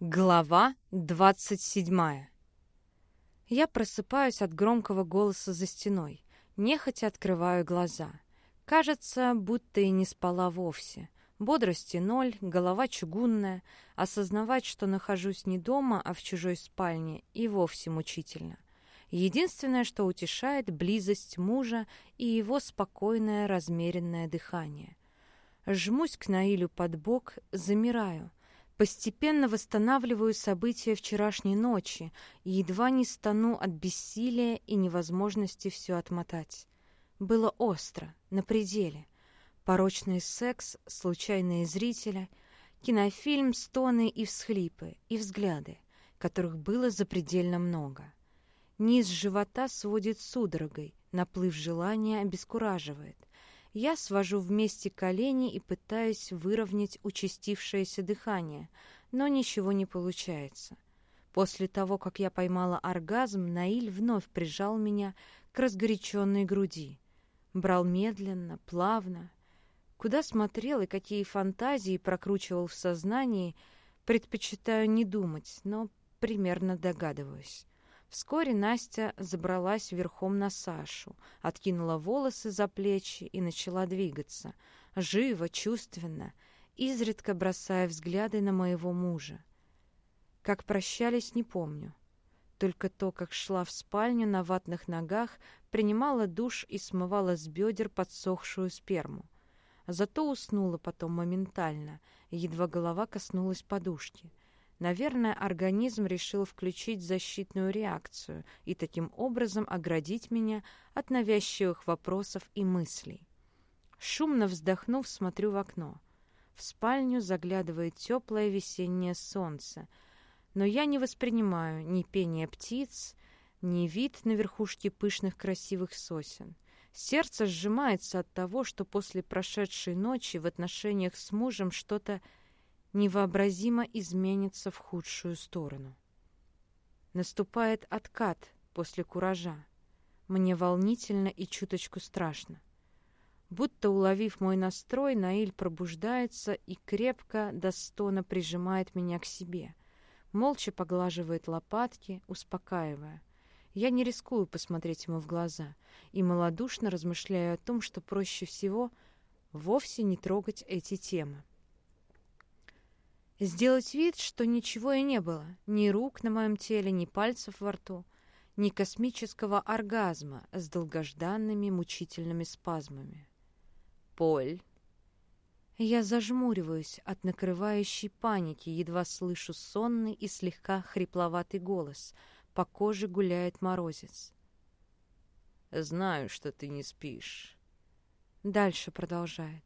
Глава двадцать седьмая. Я просыпаюсь от громкого голоса за стеной. Нехотя открываю глаза. Кажется, будто и не спала вовсе. Бодрости ноль, голова чугунная. Осознавать, что нахожусь не дома, а в чужой спальне, и вовсе мучительно. Единственное, что утешает, близость мужа и его спокойное, размеренное дыхание. Жмусь к Наилю под бок, замираю — Постепенно восстанавливаю события вчерашней ночи и едва не стану от бессилия и невозможности все отмотать. Было остро, на пределе. Порочный секс, случайные зрители, кинофильм, стоны и всхлипы, и взгляды, которых было запредельно много. Низ живота сводит судорогой, наплыв желания обескураживает. Я свожу вместе колени и пытаюсь выровнять участившееся дыхание, но ничего не получается. После того, как я поймала оргазм, Наиль вновь прижал меня к разгоряченной груди. Брал медленно, плавно. Куда смотрел и какие фантазии прокручивал в сознании, предпочитаю не думать, но примерно догадываюсь. Вскоре Настя забралась верхом на Сашу, откинула волосы за плечи и начала двигаться, живо, чувственно, изредка бросая взгляды на моего мужа. Как прощались, не помню. Только то, как шла в спальню на ватных ногах, принимала душ и смывала с бедер подсохшую сперму. Зато уснула потом моментально, едва голова коснулась подушки. Наверное, организм решил включить защитную реакцию и таким образом оградить меня от навязчивых вопросов и мыслей. Шумно вздохнув, смотрю в окно. В спальню заглядывает теплое весеннее солнце, но я не воспринимаю ни пение птиц, ни вид на верхушке пышных красивых сосен. Сердце сжимается от того, что после прошедшей ночи в отношениях с мужем что-то невообразимо изменится в худшую сторону. Наступает откат после куража. Мне волнительно и чуточку страшно. Будто уловив мой настрой, Наиль пробуждается и крепко до стона прижимает меня к себе. Молча поглаживает лопатки, успокаивая. Я не рискую посмотреть ему в глаза и малодушно размышляю о том, что проще всего вовсе не трогать эти темы. Сделать вид, что ничего и не было. Ни рук на моем теле, ни пальцев во рту, ни космического оргазма с долгожданными мучительными спазмами. «Поль!» Я зажмуриваюсь от накрывающей паники, едва слышу сонный и слегка хрипловатый голос. По коже гуляет морозец. «Знаю, что ты не спишь». Дальше продолжает.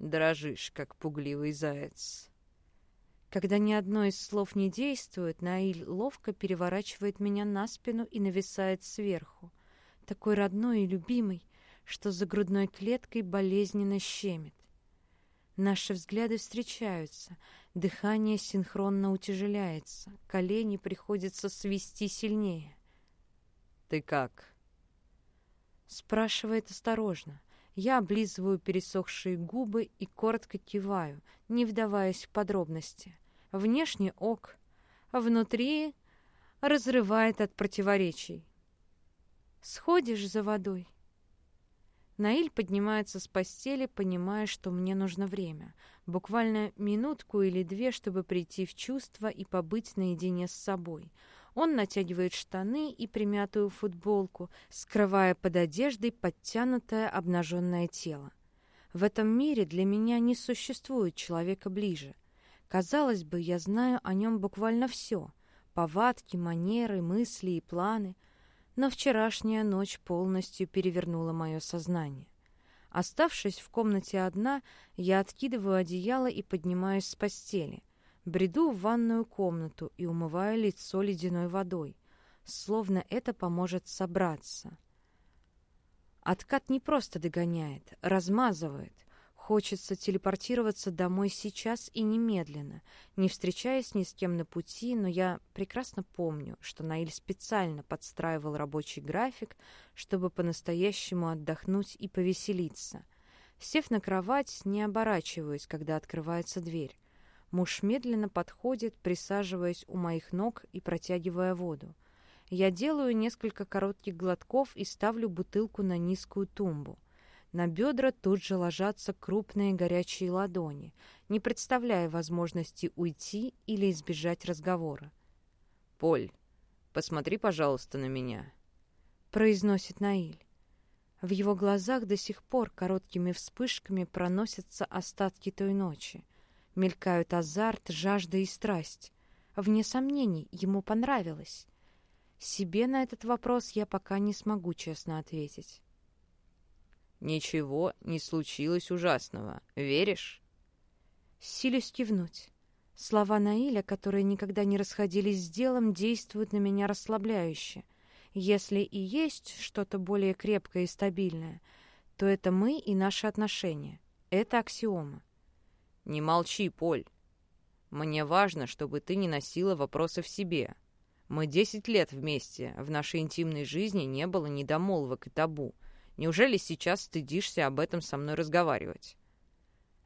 «Дрожишь, как пугливый заяц». Когда ни одно из слов не действует, Наиль ловко переворачивает меня на спину и нависает сверху. Такой родной и любимый, что за грудной клеткой болезненно щемит. Наши взгляды встречаются, дыхание синхронно утяжеляется, колени приходится свести сильнее. «Ты как?» Спрашивает осторожно. Я облизываю пересохшие губы и коротко киваю, не вдаваясь в подробности. Внешне ок, внутри разрывает от противоречий. «Сходишь за водой?» Наиль поднимается с постели, понимая, что мне нужно время. Буквально минутку или две, чтобы прийти в чувство и побыть наедине с собой — он натягивает штаны и примятую футболку, скрывая под одеждой подтянутое обнаженное тело. В этом мире для меня не существует человека ближе. Казалось бы, я знаю о нем буквально все — повадки, манеры, мысли и планы. Но вчерашняя ночь полностью перевернула мое сознание. Оставшись в комнате одна, я откидываю одеяло и поднимаюсь с постели. Бреду в ванную комнату и умываю лицо ледяной водой, словно это поможет собраться. Откат не просто догоняет, размазывает. Хочется телепортироваться домой сейчас и немедленно, не встречаясь ни с кем на пути, но я прекрасно помню, что Наиль специально подстраивал рабочий график, чтобы по-настоящему отдохнуть и повеселиться. Сев на кровать, не оборачиваюсь, когда открывается дверь. Муж медленно подходит, присаживаясь у моих ног и протягивая воду. Я делаю несколько коротких глотков и ставлю бутылку на низкую тумбу. На бедра тут же ложатся крупные горячие ладони, не представляя возможности уйти или избежать разговора. «Поль, посмотри, пожалуйста, на меня», — произносит Наиль. В его глазах до сих пор короткими вспышками проносятся остатки той ночи. Мелькают азарт, жажда и страсть. Вне сомнений, ему понравилось. Себе на этот вопрос я пока не смогу честно ответить. «Ничего не случилось ужасного. Веришь?» Силюсь кивнуть. Слова Наиля, которые никогда не расходились с делом, действуют на меня расслабляюще. Если и есть что-то более крепкое и стабильное, то это мы и наши отношения. Это аксиома. «Не молчи, Поль. Мне важно, чтобы ты не носила вопросы в себе. Мы десять лет вместе, в нашей интимной жизни не было недомолвок и табу. Неужели сейчас стыдишься об этом со мной разговаривать?»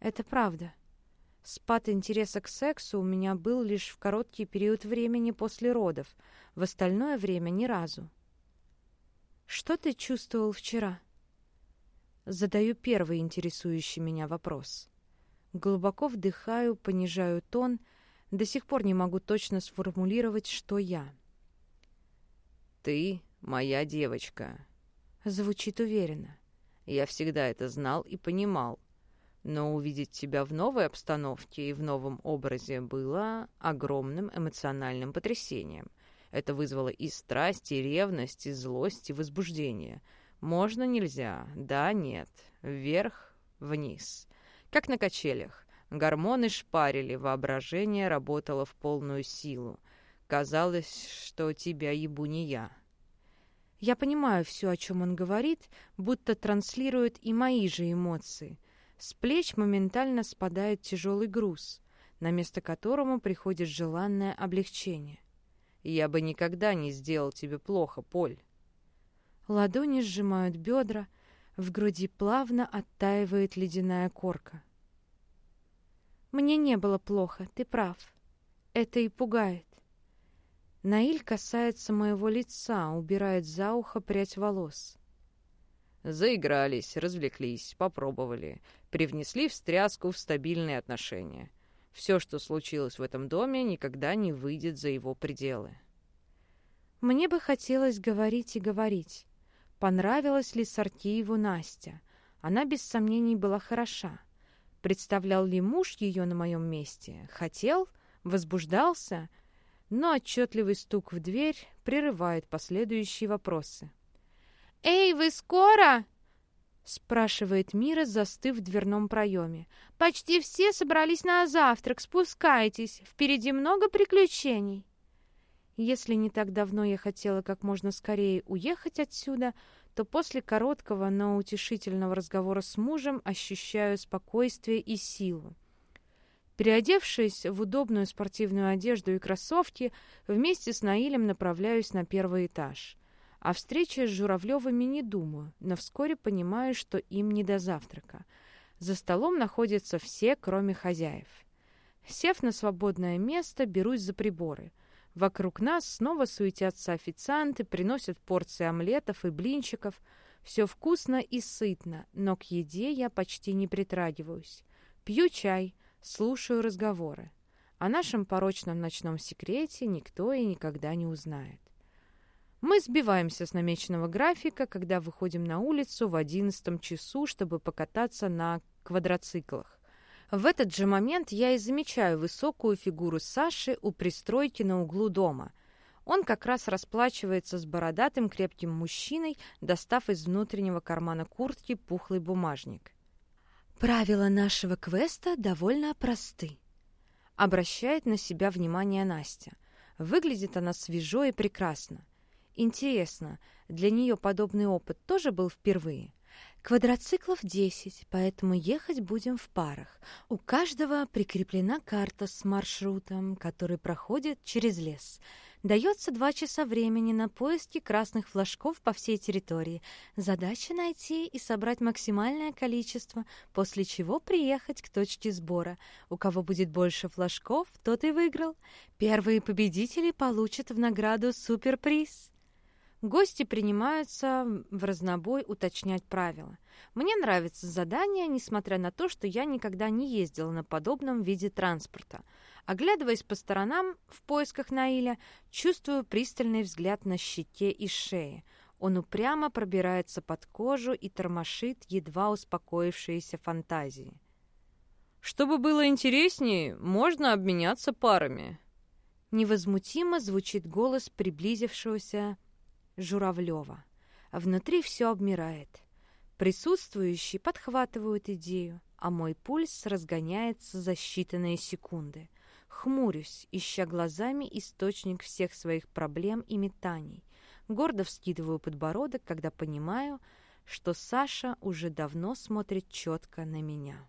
«Это правда. Спад интереса к сексу у меня был лишь в короткий период времени после родов, в остальное время ни разу». «Что ты чувствовал вчера?» Задаю первый интересующий меня вопрос. Глубоко вдыхаю, понижаю тон, до сих пор не могу точно сформулировать, что я. «Ты моя девочка», Звучит уверенно. Я всегда это знал и понимал. Но увидеть тебя в новой обстановке и в новом образе было огромным эмоциональным потрясением. Это вызвало и страсть, и ревность, и злость, и возбуждение. Можно, нельзя, да, нет, вверх, вниз. Как на качелях. Гормоны шпарили, воображение работало в полную силу. Казалось, что тебя ебу не я. Я понимаю все, о чем он говорит, будто транслирует и мои же эмоции. С плеч моментально спадает тяжелый груз, на место которому приходит желанное облегчение. «Я бы никогда не сделал тебе плохо, Поль». Ладони сжимают бедра, в груди плавно оттаивает ледяная корка. «Мне не было плохо, ты прав. Это и пугает. Наиль касается моего лица, убирает за ухо прядь волос. Заигрались, развлеклись, попробовали, привнесли встряску в стабильные отношения. Все, что случилось в этом доме, никогда не выйдет за его пределы. Мне бы хотелось говорить и говорить. Понравилась ли Сартееву Настя? Она без сомнений была хороша. Представлял ли муж ее на моем месте? Хотел? Возбуждался? но отчетливый стук в дверь прерывает последующие вопросы. «Эй, вы скоро?» — спрашивает Мира, застыв в дверном проеме. «Почти все собрались на завтрак. Спускайтесь. Впереди много приключений». Если не так давно я хотела как можно скорее уехать отсюда, то после короткого, но утешительного разговора с мужем ощущаю спокойствие и силу. Переодевшись в удобную спортивную одежду и кроссовки, вместе с Наилем направляюсь на первый этаж. О встрече с Журавлевыми не думаю, но вскоре понимаю, что им не до завтрака. За столом находятся все, кроме хозяев. Сев на свободное место, берусь за приборы. Вокруг нас снова суетятся официанты, приносят порции омлетов и блинчиков. Все вкусно и сытно, но к еде я почти не притрагиваюсь. Пью чай, слушаю разговоры. О нашем порочном ночном секрете никто и никогда не узнает. Мы сбиваемся с намеченного графика, когда выходим на улицу в одиннадцатом часу, чтобы покататься на квадроциклах. В этот же момент я и замечаю высокую фигуру Саши у пристройки на углу дома. Он как раз расплачивается с бородатым крепким мужчиной, достав из внутреннего кармана куртки пухлый бумажник. Правила нашего квеста довольно просты. Обращает на себя внимание Настя. Выглядит она свежо и прекрасно. Интересно, для нее подобный опыт тоже был впервые? Квадроциклов 10, поэтому ехать будем в парах. У каждого прикреплена карта с маршрутом, который проходит через лес. Дается два часа времени на поиски красных флажков по всей территории. Задача найти и собрать максимальное количество, после чего приехать к точке сбора. У кого будет больше флажков, тот и выиграл. Первые победители получат в награду суперприз. Гости принимаются в разнобой уточнять правила. Мне нравится задание, несмотря на то, что я никогда не ездила на подобном виде транспорта. Оглядываясь по сторонам в поисках Наиля, чувствую пристальный взгляд на щеке и шее. Он упрямо пробирается под кожу и тормошит едва успокоившиеся фантазии. «Чтобы было интереснее, можно обменяться парами». Невозмутимо звучит голос приблизившегося Журавлева. Внутри все обмирает. Присутствующие подхватывают идею, а мой пульс разгоняется за считанные секунды. Хмурюсь, ища глазами источник всех своих проблем и метаний. Гордо вскидываю подбородок, когда понимаю, что Саша уже давно смотрит четко на меня.